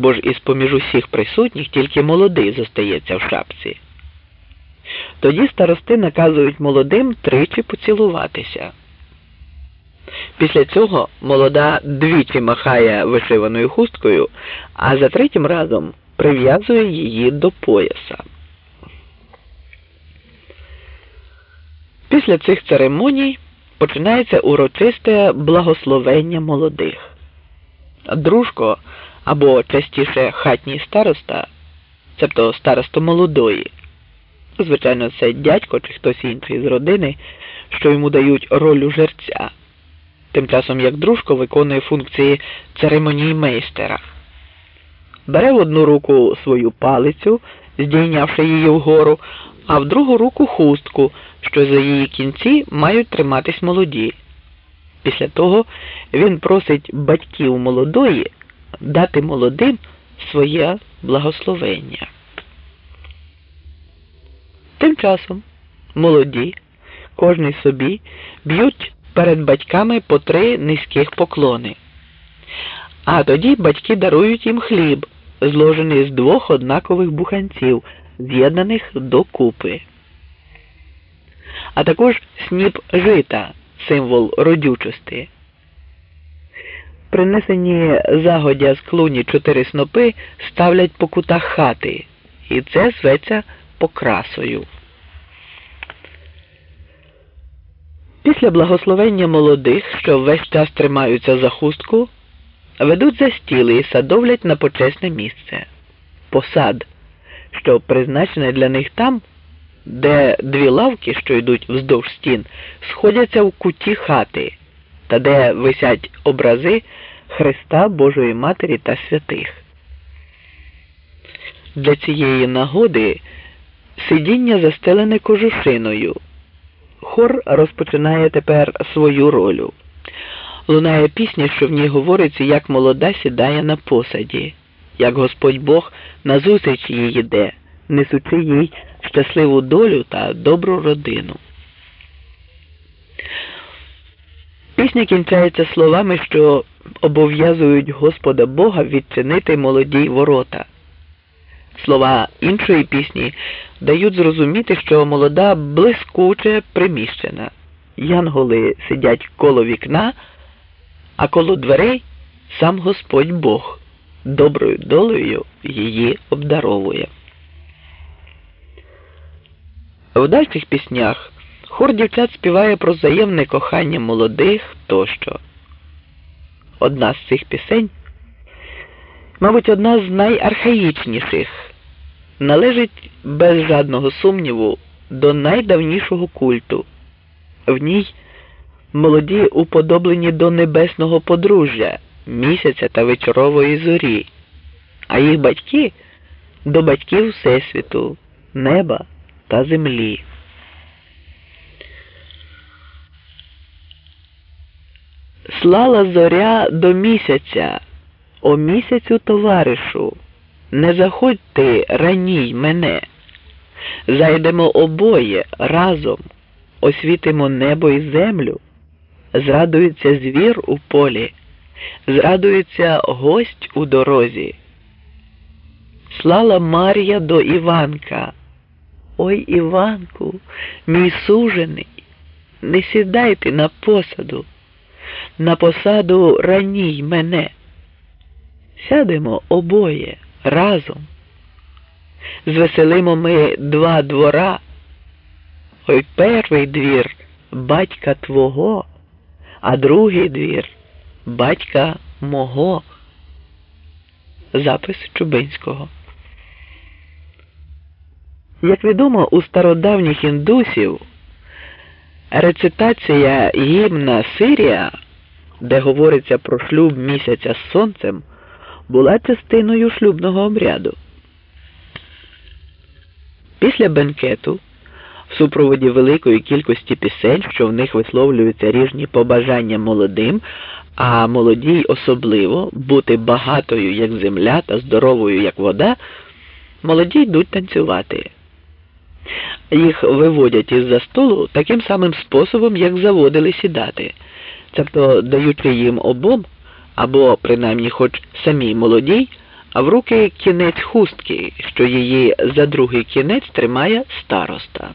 бо ж із поміж усіх присутніх тільки молодий зостається в шапці. Тоді старости наказують молодим тричі поцілуватися. Після цього молода двічі махає вишиваною хусткою, а за третім разом прив'язує її до пояса. Після цих церемоній починається урочисте благословення молодих. Дружко або частіше хатній староста, цебто старосто молодої. Звичайно, це дядько чи хтось інший з родини, що йому дають роль жерця, тим часом як дружко виконує функції церемонії мейстера. Бере в одну руку свою палицю, здійнявши її вгору, а в другу руку хустку, що за її кінці мають триматись молоді. Після того він просить батьків молодої дати молодим своє благословення. Тим часом молоді, кожний собі, б'ють перед батьками по три низьких поклони. А тоді батьки дарують їм хліб, зложений з двох однакових буханців, з'єднаних докупи. А також сніп жита, символ родючості. Принесені загодя з клуні чотири снопи ставлять по кутах хати, і це зветься покрасою. Після благословення молодих, що весь час тримаються за хустку, ведуть за стіли і садовлять на почесне місце посад, що призначене для них там, де дві лавки, що йдуть вздовж стін, сходяться в куті хати, та де висять образи Христа Божої Матері та святих. Для цієї нагоди сидіння застелене кожушиною. Хор розпочинає тепер свою роль. Лунає пісня, що в ній говориться, як молода сідає на посаді, як Господь Бог назустріч їй йде, несучи їй щасливу долю та добру родину. Пісня кінчається словами, що обов'язують Господа Бога відчинити молодій ворота. Слова іншої пісні дають зрозуміти, що молода блискуче приміщена. Янголи сидять коло вікна, а коло дверей сам Господь Бог доброю долею її обдаровує. В дальших піснях хор дівчат співає про взаємне кохання молодих тощо. Одна з цих пісень, мабуть, одна з найархаїчніших, належить без жадного сумніву до найдавнішого культу. В ній молоді уподоблені до небесного подружжя, місяця та вечорової зорі, а їх батьки до батьків Всесвіту, неба та землі. Слала зоря до місяця, о місяцю товаришу, не заходь ти раній мене. Зайдемо обоє разом, освітимо небо і землю, зрадується звір у полі, зрадується гость у дорозі. Слала Мар'я до Іванка. Ой, Іванку, мій сужений, не сідайте на посаду на посаду раній мене. Сядемо обоє разом. Звеселимо ми два двора. Ой перший двір батька твого, а другий двір батька мого. Запис Чубинського. Як відомо, у стародавніх індусів рецитація гімна Сирія де говориться про шлюб місяця з сонцем, була частиною шлюбного обряду. Після бенкету, в супроводі великої кількості пісень, що в них висловлюються ріжні побажання молодим, а молодій особливо бути багатою, як земля, та здоровою, як вода, молоді йдуть танцювати. Їх виводять із за столу таким самим способом, як заводили сідати тобто даючи їм обом, або принаймні хоч самій молодій, а в руки кінець хустки, що її за другий кінець тримає староста.